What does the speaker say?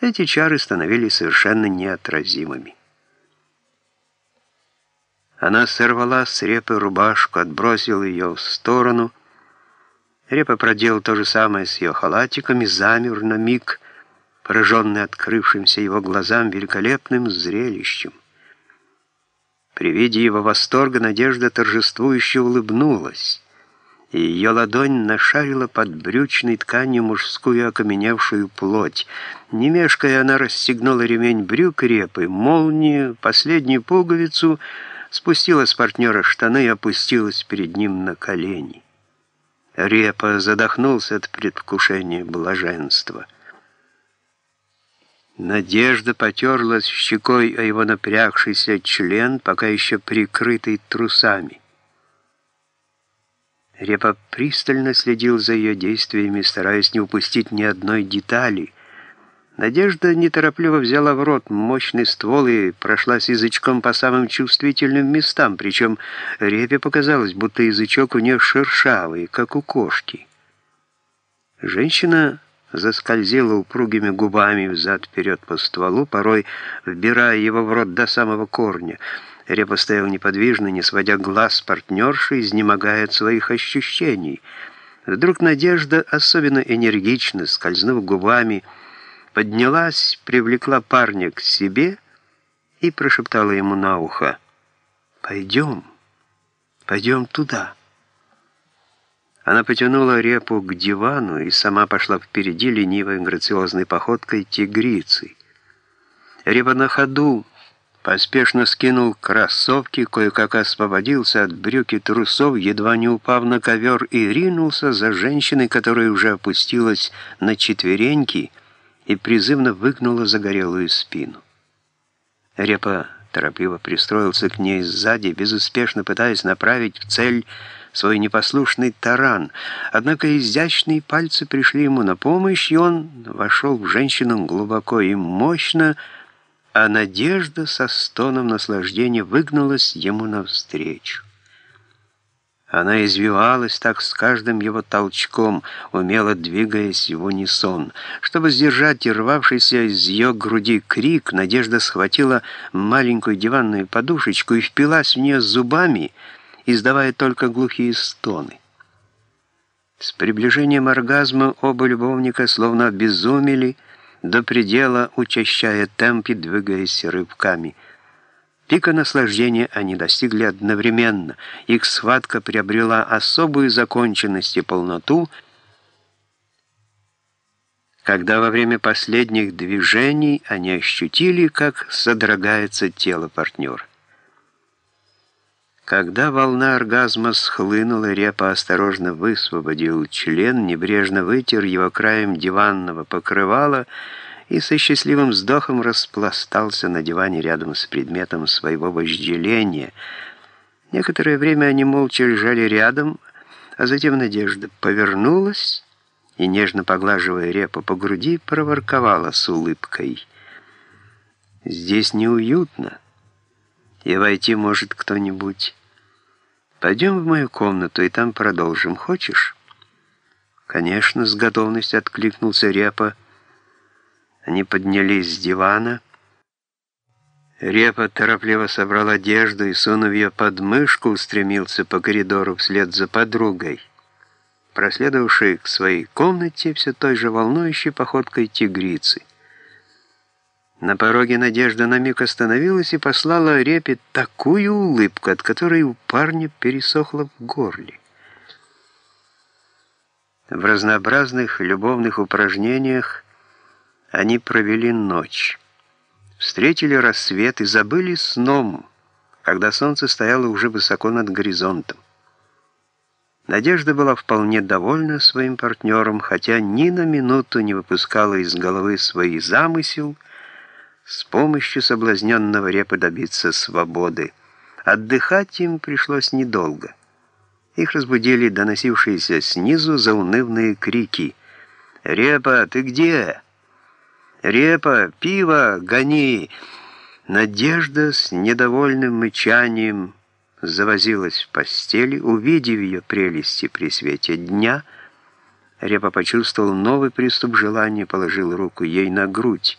эти чары становились совершенно неотразимыми. Она сорвала с репы рубашку, отбросила ее в сторону. Репа проделал то же самое с ее халатиком и замер на миг, пораженный открывшимся его глазам великолепным зрелищем. При виде его восторга Надежда торжествующе улыбнулась, и ее ладонь нашарила под брючной тканью мужскую окаменевшую плоть. Не мешкая, она расстегнула ремень брюк репы, молнию, последнюю пуговицу, спустила с партнера штаны и опустилась перед ним на колени. Репа задохнулся от предвкушения блаженства. Надежда потерлась щекой о его напрягшийся член, пока еще прикрытый трусами. Репа пристально следил за ее действиями, стараясь не упустить ни одной детали. Надежда неторопливо взяла в рот мощный ствол и прошлась язычком по самым чувствительным местам, причем Репе показалось, будто язычок у нее шершавый, как у кошки. Женщина заскользила упругими губами взад-вперед по стволу, порой вбирая его в рот до самого корня. Репа стоял неподвижно, не сводя глаз с партнерши, изнемогая от своих ощущений. Вдруг Надежда, особенно энергично, скользнув губами, поднялась, привлекла парня к себе и прошептала ему на ухо «Пойдем, пойдем туда». Она потянула репу к дивану и сама пошла впереди ленивой грациозной походкой тигрицы. Репа на ходу поспешно скинул кроссовки, кое-как освободился от брюки трусов, едва не упав на ковер, и ринулся за женщиной, которая уже опустилась на четвереньки и призывно выгнула загорелую спину. Репа торопливо пристроился к ней сзади, безуспешно пытаясь направить в цель свой непослушный таран. Однако изящные пальцы пришли ему на помощь, и он вошел в женщину глубоко и мощно, а надежда со стоном наслаждения выгнулась ему навстречу. Она извивалась так с каждым его толчком, умело двигаясь в унисон. Чтобы сдержать рвавшийся из ее груди крик, Надежда схватила маленькую диванную подушечку и впилась в нее зубами, издавая только глухие стоны. С приближением оргазма оба любовника словно обезумели, до предела учащая темп и двигаясь рывками. Пика наслаждения они достигли одновременно. Их схватка приобрела особую законченность и полноту, когда во время последних движений они ощутили, как содрогается тело партнера. Когда волна оргазма схлынула, Репа осторожно высвободил член, небрежно вытер его краем диванного покрывала и со счастливым вздохом распластался на диване рядом с предметом своего вожделения. Некоторое время они молча лежали рядом, а затем Надежда повернулась и, нежно поглаживая Репа по груди, проворковала с улыбкой. «Здесь неуютно, и войти может кто-нибудь». Пойдем в мою комнату, и там продолжим. Хочешь?» «Конечно», — с готовностью откликнулся Репа. Они поднялись с дивана. Репа торопливо собрал одежду и, сунув ее под мышку, устремился по коридору вслед за подругой, проследовавшей к своей комнате все той же волнующей походкой тигрицы. На пороге Надежда на миг остановилась и послала Репе такую улыбку, от которой у парня пересохло в горле. В разнообразных любовных упражнениях они провели ночь. Встретили рассвет и забыли сном, когда солнце стояло уже высоко над горизонтом. Надежда была вполне довольна своим партнером, хотя ни на минуту не выпускала из головы свои замысел — с помощью соблазненного репа добиться свободы. Отдыхать им пришлось недолго. Их разбудили доносившиеся снизу заунывные крики. «Репа, ты где? Репа, пиво, гони!» Надежда с недовольным мычанием завозилась в постели, увидев ее прелести при свете дня. Репа почувствовал новый приступ желания, положил руку ей на грудь.